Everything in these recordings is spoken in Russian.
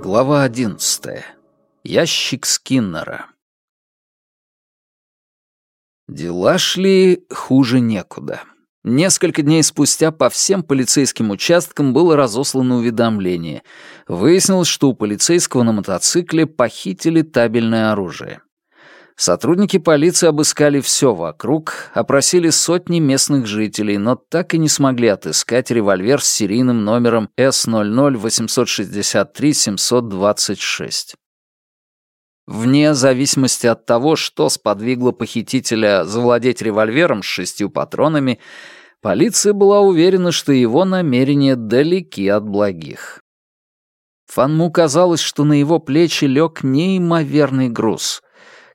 Глава одиннадцатая. Ящик Скиннера. Дела шли хуже некуда. Несколько дней спустя по всем полицейским участкам было разослано уведомление. Выяснилось, что у полицейского на мотоцикле похитили табельное оружие. Сотрудники полиции обыскали все вокруг, опросили сотни местных жителей, но так и не смогли отыскать револьвер с серийным номером С00-863-726. Вне зависимости от того, что сподвигло похитителя завладеть револьвером с шестью патронами, полиция была уверена, что его намерения далеки от благих. Фанму казалось, что на его плечи лег неимоверный груз —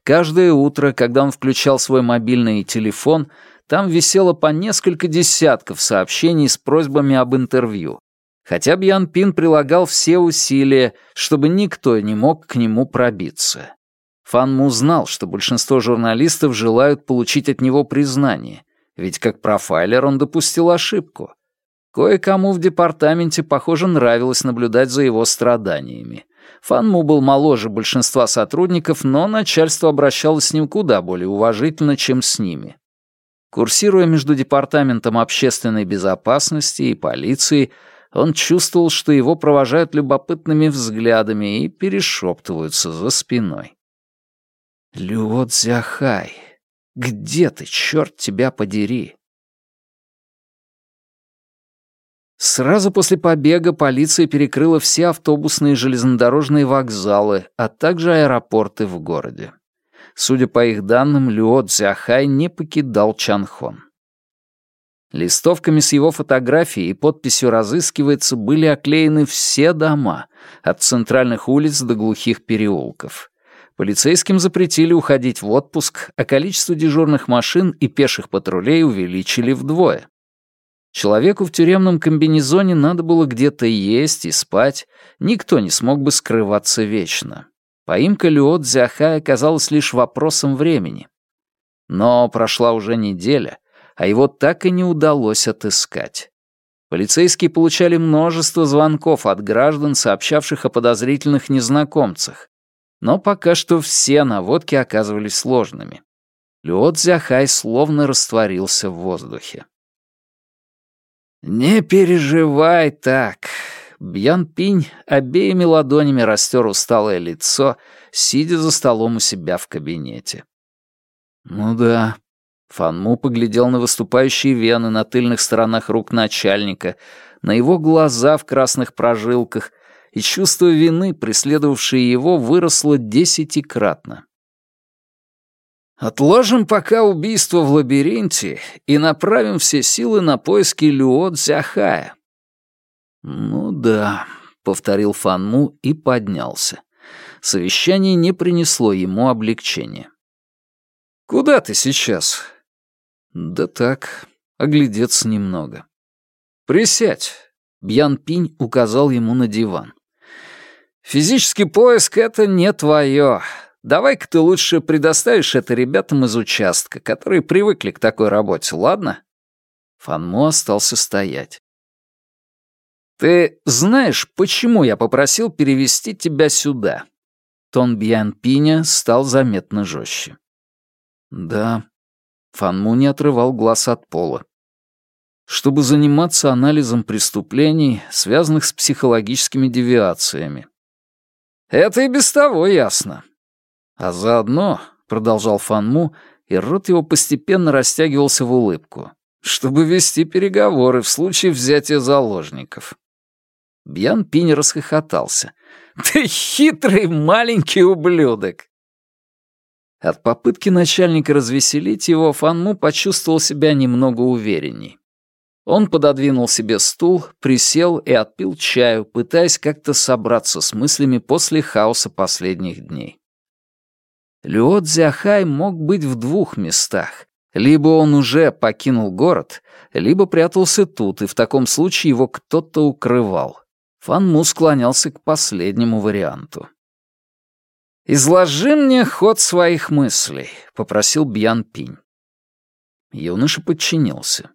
Каждое утро, когда он включал свой мобильный телефон, там висело по несколько десятков сообщений с просьбами об интервью. Хотя Бьян Пин прилагал все усилия, чтобы никто не мог к нему пробиться. Фан Му знал, что большинство журналистов желают получить от него признание, ведь как профайлер он допустил ошибку. Кое-кому в департаменте, похоже, нравилось наблюдать за его страданиями. Фанму был моложе большинства сотрудников, но начальство обращалось с ним куда более уважительно, чем с ними. Курсируя между Департаментом общественной безопасности и полицией, он чувствовал, что его провожают любопытными взглядами и перешептываются за спиной. «Люот Зяхай, где ты, черт тебя подери?» Сразу после побега полиция перекрыла все автобусные и железнодорожные вокзалы, а также аэропорты в городе. Судя по их данным, Люо Цзяхай не покидал Чанхон. Листовками с его фотографией и подписью «Разыскивается» были оклеены все дома, от центральных улиц до глухих переулков. Полицейским запретили уходить в отпуск, а количество дежурных машин и пеших патрулей увеличили вдвое. Человеку в тюремном комбинезоне надо было где-то есть и спать, никто не смог бы скрываться вечно. Поимка Люо Цзяхая оказалась лишь вопросом времени. Но прошла уже неделя, а его так и не удалось отыскать. Полицейские получали множество звонков от граждан, сообщавших о подозрительных незнакомцах. Но пока что все наводки оказывались сложными. Люо Цзяхай словно растворился в воздухе. «Не переживай так». Бьян Пинь обеими ладонями растер усталое лицо, сидя за столом у себя в кабинете. «Ну да». Фанму поглядел на выступающие вены на тыльных сторонах рук начальника, на его глаза в красных прожилках, и чувство вины, преследовавшее его, выросло десятикратно. Отложим пока убийство в лабиринте и направим все силы на поиски Люо Цзяхая. Ну да, повторил Фанму и поднялся. Совещание не принесло ему облегчения. Куда ты сейчас? Да так, оглядеться немного. Присядь. Бьян Пинь указал ему на диван. Физический поиск — это не твое. Давай-ка ты лучше предоставишь это ребятам из участка, которые привыкли к такой работе, ладно?» Фанмо остался стоять. «Ты знаешь, почему я попросил перевести тебя сюда?» Тон Бьян Пиня стал заметно жестче. «Да». Фанму не отрывал глаз от пола. «Чтобы заниматься анализом преступлений, связанных с психологическими девиациями». «Это и без того ясно. А заодно, — продолжал Фанму, и рот его постепенно растягивался в улыбку, чтобы вести переговоры в случае взятия заложников. Бьян Пинь расхохотался. «Ты хитрый маленький ублюдок!» От попытки начальника развеселить его Фанму почувствовал себя немного уверенней. Он пододвинул себе стул, присел и отпил чаю, пытаясь как-то собраться с мыслями после хаоса последних дней. Люо Цзяхай мог быть в двух местах. Либо он уже покинул город, либо прятался тут, и в таком случае его кто-то укрывал. Фан Му склонялся к последнему варианту. «Изложи мне ход своих мыслей», — попросил Бьян Пинь. Юноша подчинился.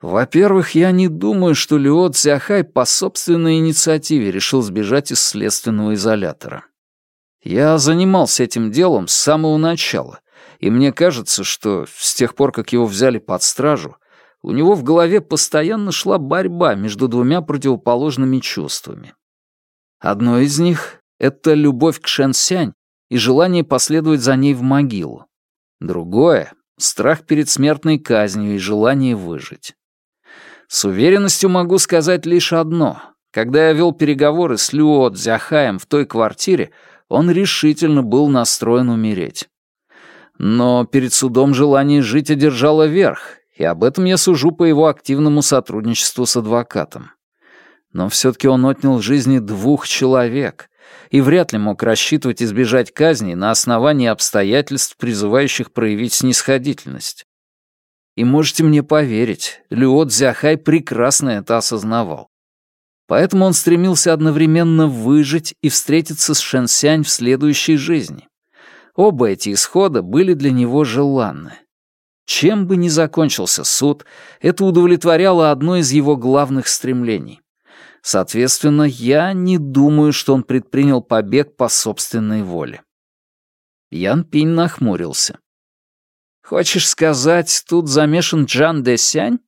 Во-первых, я не думаю, что Люот Зяхай по собственной инициативе решил сбежать из следственного изолятора. Я занимался этим делом с самого начала, и мне кажется, что с тех пор, как его взяли под стражу, у него в голове постоянно шла борьба между двумя противоположными чувствами. Одно из них — это любовь к Шэнсянь и желание последовать за ней в могилу. Другое — страх перед смертной казнью и желание выжить. С уверенностью могу сказать лишь одно. Когда я вел переговоры с Люо Дзяхаем в той квартире, он решительно был настроен умереть. Но перед судом желание жить одержало верх, и об этом я сужу по его активному сотрудничеству с адвокатом. Но все-таки он отнял жизни двух человек и вряд ли мог рассчитывать избежать казни на основании обстоятельств, призывающих проявить снисходительность. И можете мне поверить, Люот Зяхай прекрасно это осознавал. Поэтому он стремился одновременно выжить и встретиться с Шэнсянь в следующей жизни. Оба эти исхода были для него желанны. Чем бы ни закончился суд, это удовлетворяло одно из его главных стремлений. Соответственно, я не думаю, что он предпринял побег по собственной воле. Ян Пинь нахмурился. «Хочешь сказать, тут замешан Джан Де Сянь?»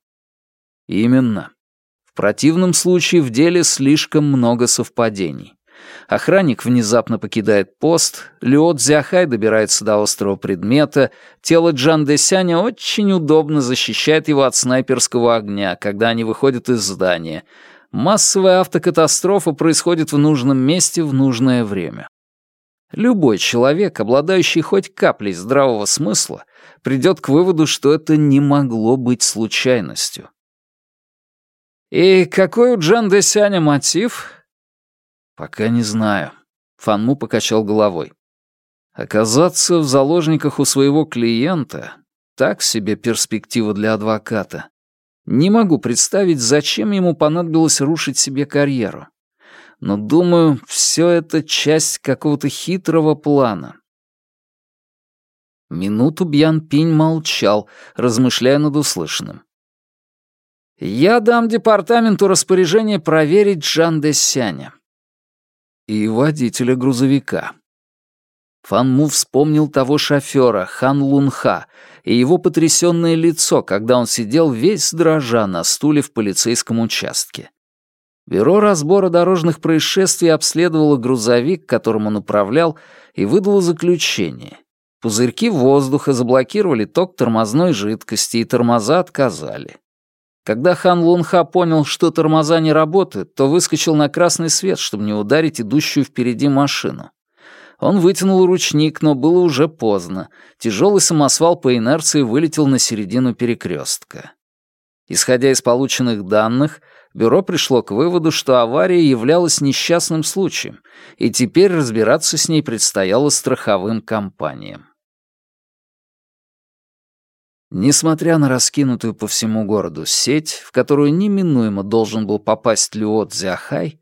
«Именно. Противном случае в деле слишком много совпадений. Охранник внезапно покидает пост, Люо Цзяхай добирается до острого предмета, тело Джан Десяня очень удобно защищает его от снайперского огня, когда они выходят из здания. Массовая автокатастрофа происходит в нужном месте в нужное время. Любой человек, обладающий хоть каплей здравого смысла, придет к выводу, что это не могло быть случайностью. «И какой у Джан Десяня мотив?» «Пока не знаю». Фанму покачал головой. «Оказаться в заложниках у своего клиента — так себе перспектива для адвоката. Не могу представить, зачем ему понадобилось рушить себе карьеру. Но, думаю, все это часть какого-то хитрого плана. Минуту Бьян Пинь молчал, размышляя над услышанным. «Я дам департаменту распоряжение проверить Жан де Сяня и водителя грузовика. Фан Му вспомнил того шофера, Хан Лунха, и его потрясенное лицо, когда он сидел весь дрожа на стуле в полицейском участке. Бюро разбора дорожных происшествий обследовало грузовик, которым он управлял, и выдало заключение. Пузырьки воздуха заблокировали ток тормозной жидкости, и тормоза отказали. Когда хан Лунха понял, что тормоза не работают, то выскочил на красный свет, чтобы не ударить идущую впереди машину. Он вытянул ручник, но было уже поздно. Тяжелый самосвал по инерции вылетел на середину перекрестка. Исходя из полученных данных, бюро пришло к выводу, что авария являлась несчастным случаем, и теперь разбираться с ней предстояло страховым компаниям. Несмотря на раскинутую по всему городу сеть, в которую неминуемо должен был попасть Люот Зяхай,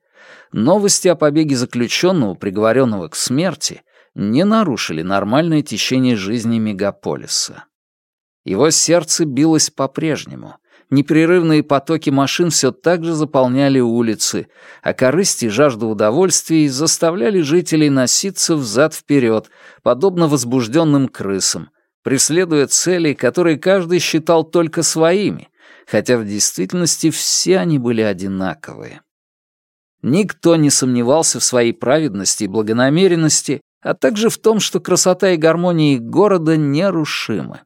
новости о побеге заключенного, приговоренного к смерти, не нарушили нормальное течение жизни мегаполиса. Его сердце билось по-прежнему. Непрерывные потоки машин все так же заполняли улицы, а корысти и жажда удовольствий заставляли жителей носиться взад-вперед, подобно возбужденным крысам, преследуя цели, которые каждый считал только своими, хотя в действительности все они были одинаковые. Никто не сомневался в своей праведности и благонамеренности, а также в том, что красота и гармония их города нерушимы.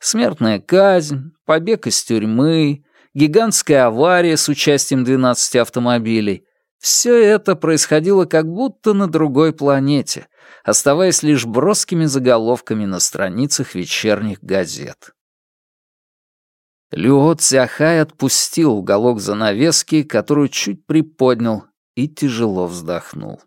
Смертная казнь, побег из тюрьмы, гигантская авария с участием 12 автомобилей — все это происходило как будто на другой планете, оставаясь лишь броскими заголовками на страницах вечерних газет. Люо Цяхай отпустил уголок занавески, которую чуть приподнял, и тяжело вздохнул.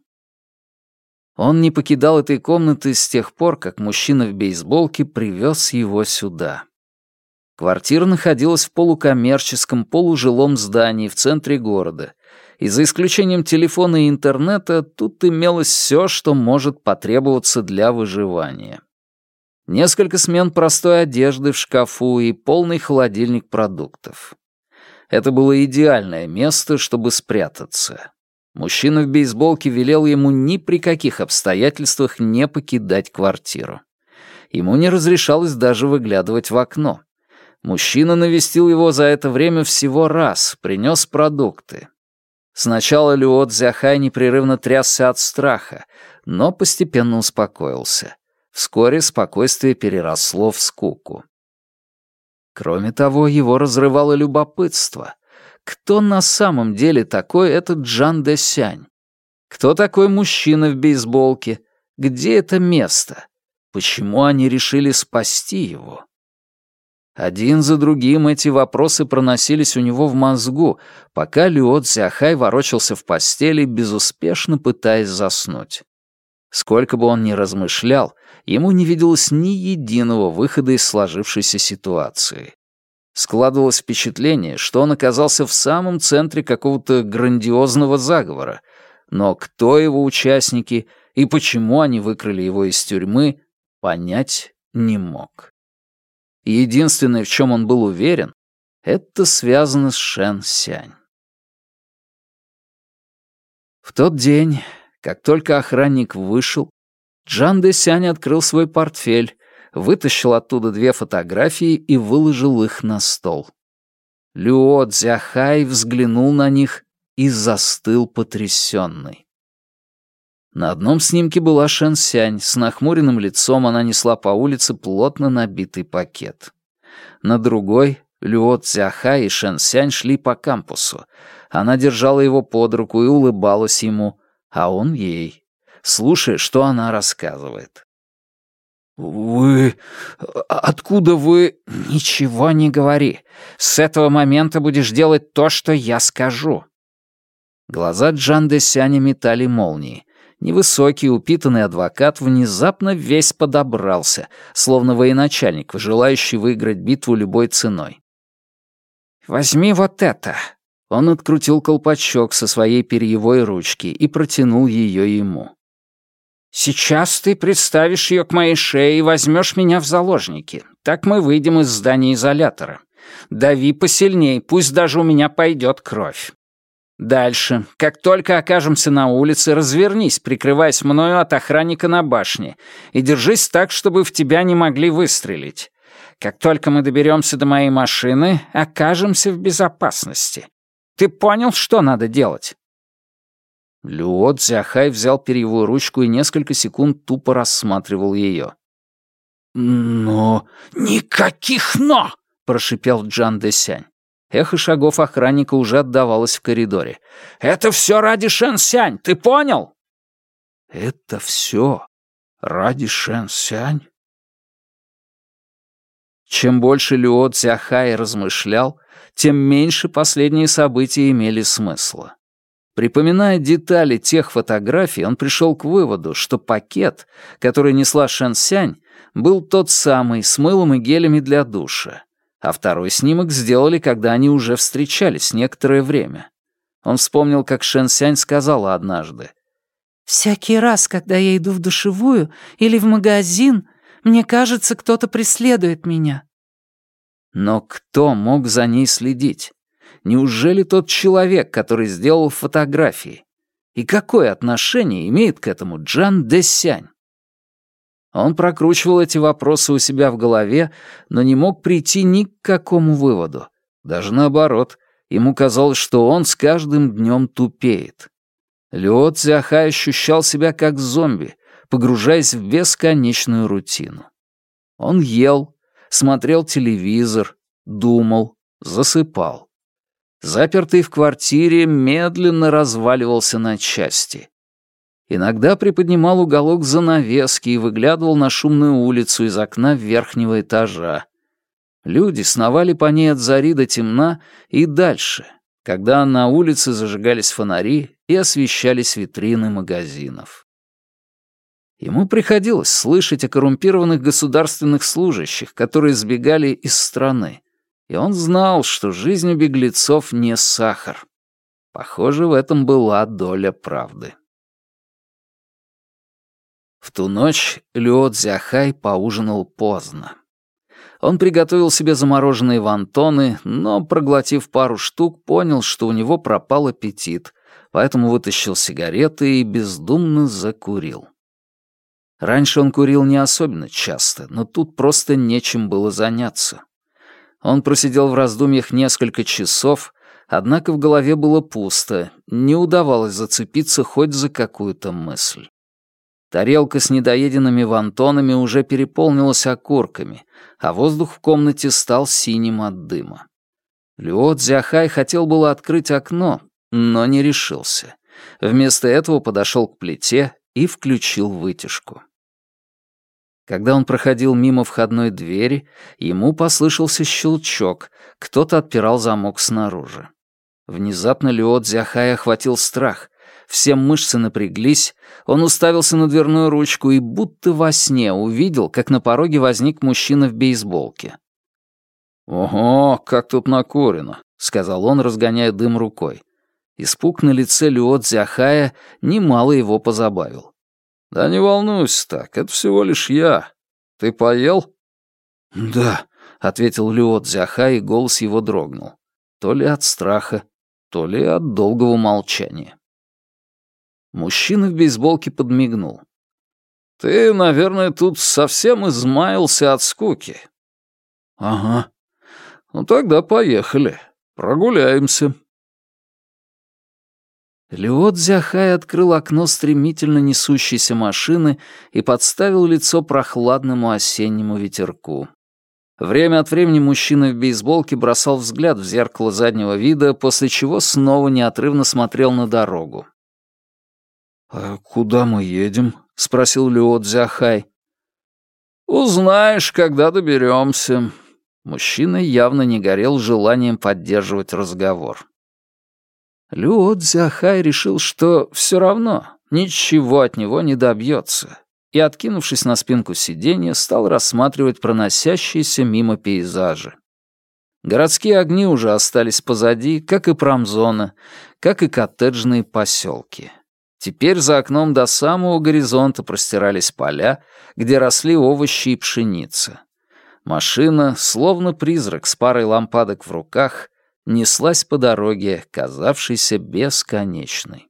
Он не покидал этой комнаты с тех пор, как мужчина в бейсболке привез его сюда. Квартира находилась в полукоммерческом, полужилом здании в центре города, и за исключением телефона и интернета тут имелось все, что может потребоваться для выживания. Несколько смен простой одежды в шкафу и полный холодильник продуктов. Это было идеальное место, чтобы спрятаться. Мужчина в бейсболке велел ему ни при каких обстоятельствах не покидать квартиру. Ему не разрешалось даже выглядывать в окно. Мужчина навестил его за это время всего раз, принес продукты. Сначала Люот Зяхай непрерывно трясся от страха, но постепенно успокоился. Вскоре спокойствие переросло в скуку. Кроме того, его разрывало любопытство. Кто на самом деле такой этот Джан Де Сянь? Кто такой мужчина в бейсболке? Где это место? Почему они решили спасти его? Один за другим эти вопросы проносились у него в мозгу, пока Люот Зяхай ворочался в постели, безуспешно пытаясь заснуть. Сколько бы он ни размышлял, ему не виделось ни единого выхода из сложившейся ситуации. Складывалось впечатление, что он оказался в самом центре какого-то грандиозного заговора, но кто его участники и почему они выкрали его из тюрьмы, понять не мог. Единственное, в чем он был уверен, это связано с Шен Сянь. В тот день как только охранник вышел, Джан де Сянь открыл свой портфель, вытащил оттуда две фотографии и выложил их на стол. Люо Цзяхай взглянул на них и застыл потрясенный. На одном снимке была Шэн Сянь, с нахмуренным лицом она несла по улице плотно набитый пакет. На другой Люо Цзяхай и Шэн Сянь шли по кампусу. Она держала его под руку и улыбалась ему, а он ей, слушая, что она рассказывает. «Вы... откуда вы...» «Ничего не говори. С этого момента будешь делать то, что я скажу». Глаза Джан Десяня метали молнии. Невысокий, упитанный адвокат внезапно весь подобрался, словно военачальник, желающий выиграть битву любой ценой. «Возьми вот это. Он открутил колпачок со своей перьевой ручки и протянул ее ему. «Сейчас ты представишь ее к моей шее и возьмешь меня в заложники. Так мы выйдем из здания изолятора. Дави посильней, пусть даже у меня пойдет кровь. Дальше. Как только окажемся на улице, развернись, прикрываясь мною от охранника на башне, и держись так, чтобы в тебя не могли выстрелить. Как только мы доберемся до моей машины, окажемся в безопасности. Ты понял, что надо делать?» Люо Цзяхай взял перьевую ручку и несколько секунд тупо рассматривал ее. «Но... никаких «но!» — прошипел Джан Десянь. Эхо шагов охранника уже отдавалось в коридоре. «Это все ради Шэн Сянь, ты понял?» «Это все ради Шэн Сянь?» Чем больше Люо Цзяхай размышлял, тем меньше последние события имели смысла. Припоминая детали тех фотографий, он пришел к выводу, что пакет, который несла Шэн Сянь, был тот самый, с мылом и гелями для душа. А второй снимок сделали, когда они уже встречались некоторое время. Он вспомнил, как Шэн Сянь сказала однажды. «Всякий раз, когда я иду в душевую или в магазин, мне кажется, кто-то преследует меня. Но кто мог за ней следить? Неужели тот человек, который сделал фотографии? И какое отношение имеет к этому Джан Десянь? Он прокручивал эти вопросы у себя в голове, но не мог прийти ни к какому выводу. Даже наоборот, ему казалось, что он с каждым днем тупеет. Лео Цзяхай ощущал себя как зомби, погружаясь в бесконечную рутину. Он ел, смотрел телевизор, думал, засыпал. Запертый в квартире медленно разваливался на части. Иногда приподнимал уголок занавески и выглядывал на шумную улицу из окна верхнего этажа. Люди сновали по ней от зари до темна и дальше, когда на улице зажигались фонари и освещались витрины магазинов. Ему приходилось слышать о коррумпированных государственных служащих, которые сбегали из страны. И он знал, что жизнь у беглецов не сахар. Похоже, в этом была доля правды. В ту ночь Люо Цзяхай поужинал поздно. Он приготовил себе замороженные вантоны, но, проглотив пару штук, понял, что у него пропал аппетит, поэтому вытащил сигареты и бездумно закурил. Раньше он курил не особенно часто, но тут просто нечем было заняться. Он просидел в раздумьях несколько часов, однако в голове было пусто, не удавалось зацепиться хоть за какую-то мысль. Тарелка с недоеденными вантонами уже переполнилась окурками, а воздух в комнате стал синим от дыма. Люот Зяхай хотел было открыть окно, но не решился. Вместо этого подошел к плите и включил вытяжку. Когда он проходил мимо входной двери, ему послышался щелчок, кто-то отпирал замок снаружи. Внезапно Леот Зяхай охватил страх. Все мышцы напряглись, он уставился на дверную ручку и будто во сне увидел, как на пороге возник мужчина в бейсболке. «Ого, как тут накурено», — сказал он, разгоняя дым рукой. Испуг на лице Люот Зяхая немало его позабавил. «Да не волнуйся так, это всего лишь я. Ты поел?» «Да», — ответил Люот Зяха, и голос его дрогнул. То ли от страха, то ли от долгого молчания. Мужчина в бейсболке подмигнул. «Ты, наверное, тут совсем измаялся от скуки». «Ага. Ну тогда поехали. Прогуляемся». Леот Зяхай открыл окно стремительно несущейся машины и подставил лицо прохладному осеннему ветерку. Время от времени мужчина в бейсболке бросал взгляд в зеркало заднего вида, после чего снова неотрывно смотрел на дорогу. «А куда мы едем?» — спросил Леот Зяхай. «Узнаешь, когда доберемся». Мужчина явно не горел желанием поддерживать разговор. Люо Цзяхай решил, что все равно ничего от него не добьется, и, откинувшись на спинку сиденья, стал рассматривать проносящиеся мимо пейзажи. Городские огни уже остались позади, как и промзона, как и коттеджные поселки. Теперь за окном до самого горизонта простирались поля, где росли овощи и пшеница. Машина, словно призрак с парой лампадок в руках, неслась по дороге, казавшейся бесконечной.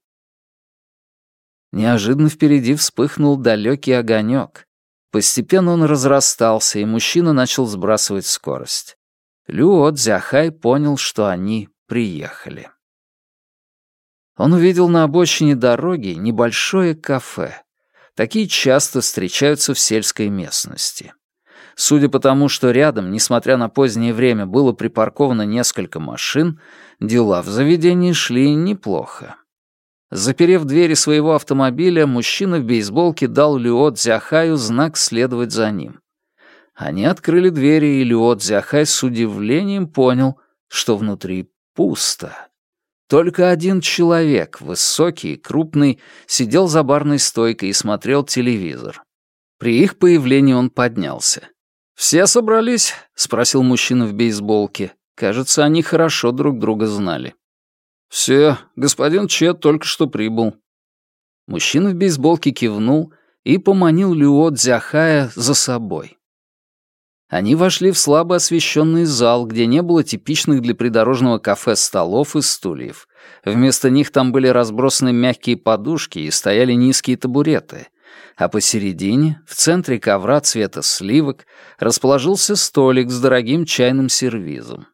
Неожиданно впереди вспыхнул далекий огонек. Постепенно он разрастался, и мужчина начал сбрасывать скорость. Люо Дзяхай понял, что они приехали. Он увидел на обочине дороги небольшое кафе. Такие часто встречаются в сельской местности. Судя по тому, что рядом, несмотря на позднее время, было припарковано несколько машин, дела в заведении шли неплохо. Заперев двери своего автомобиля, мужчина в бейсболке дал Люо Дзяхаю знак следовать за ним. Они открыли двери, и Люо Дзяхай с удивлением понял, что внутри пусто. Только один человек, высокий и крупный, сидел за барной стойкой и смотрел телевизор. При их появлении он поднялся. «Все собрались?» — спросил мужчина в бейсболке. Кажется, они хорошо друг друга знали. «Все, господин Чет только что прибыл». Мужчина в бейсболке кивнул и поманил Люо Дзяхая за собой. Они вошли в слабо освещенный зал, где не было типичных для придорожного кафе столов и стульев. Вместо них там были разбросаны мягкие подушки и стояли низкие табуреты — а посередине, в центре ковра цвета сливок, расположился столик с дорогим чайным сервизом.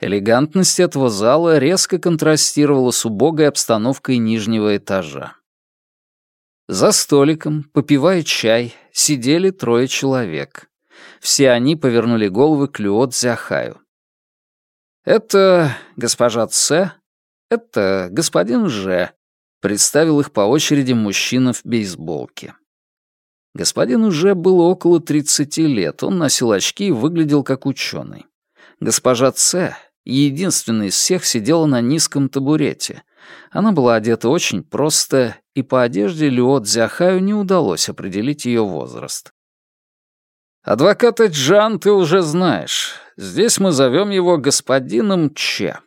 Элегантность этого зала резко контрастировала с убогой обстановкой нижнего этажа. За столиком, попивая чай, сидели трое человек. Все они повернули головы к Люо Цзяхаю. «Это госпожа Ц, это господин Ж», представил их по очереди мужчина в бейсболке. Господину уже было около 30 лет, он носил очки и выглядел как ученый. Госпожа Ц, единственная из всех, сидела на низком табурете. Она была одета очень просто, и по одежде Люо Дзяхаю не удалось определить ее возраст. «Адвоката Джан ты уже знаешь. Здесь мы зовем его господином Че».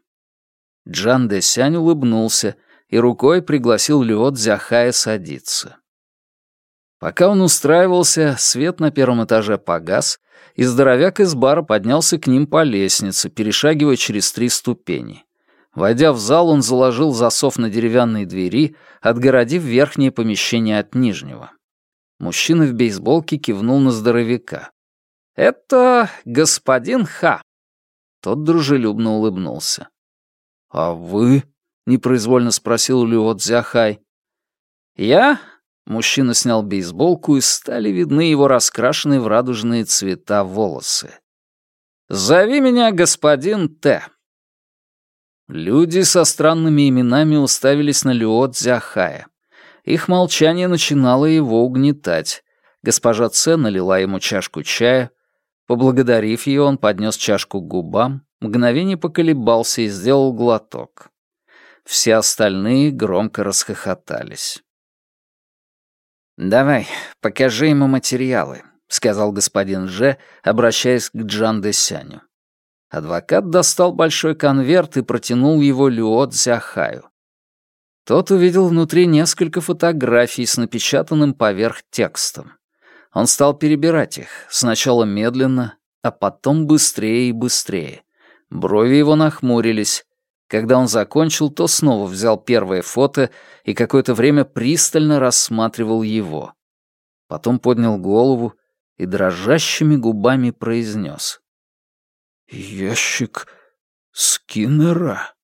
Джан Десянь улыбнулся и рукой пригласил Люо Дзяхая садиться. Пока он устраивался, свет на первом этаже погас, и здоровяк из бара поднялся к ним по лестнице, перешагивая через три ступени. Войдя в зал, он заложил засов на деревянной двери, отгородив верхнее помещение от нижнего. Мужчина в бейсболке кивнул на здоровяка. «Это господин Ха». Тот дружелюбно улыбнулся. «А вы?» — непроизвольно спросил Люо Цзяхай. «Я?» — мужчина снял бейсболку, и стали видны его раскрашенные в радужные цвета волосы. «Зови меня господин Т». Люди со странными именами уставились на Люо Цзяхая. Их молчание начинало его угнетать. Госпожа Ц налила ему чашку чая. Поблагодарив ее, он поднес чашку к губам, мгновение поколебался и сделал глоток. Все остальные громко расхохотались. «Давай, покажи ему материалы», — сказал господин Ж, обращаясь к Джан Десяню. Адвокат достал большой конверт и протянул его Люо Цзяхаю. Тот увидел внутри несколько фотографий с напечатанным поверх текстом. Он стал перебирать их, сначала медленно, а потом быстрее и быстрее. Брови его нахмурились. Когда он закончил, то снова взял первое фото и какое-то время пристально рассматривал его. Потом поднял голову и дрожащими губами произнес. «Ящик Скиннера».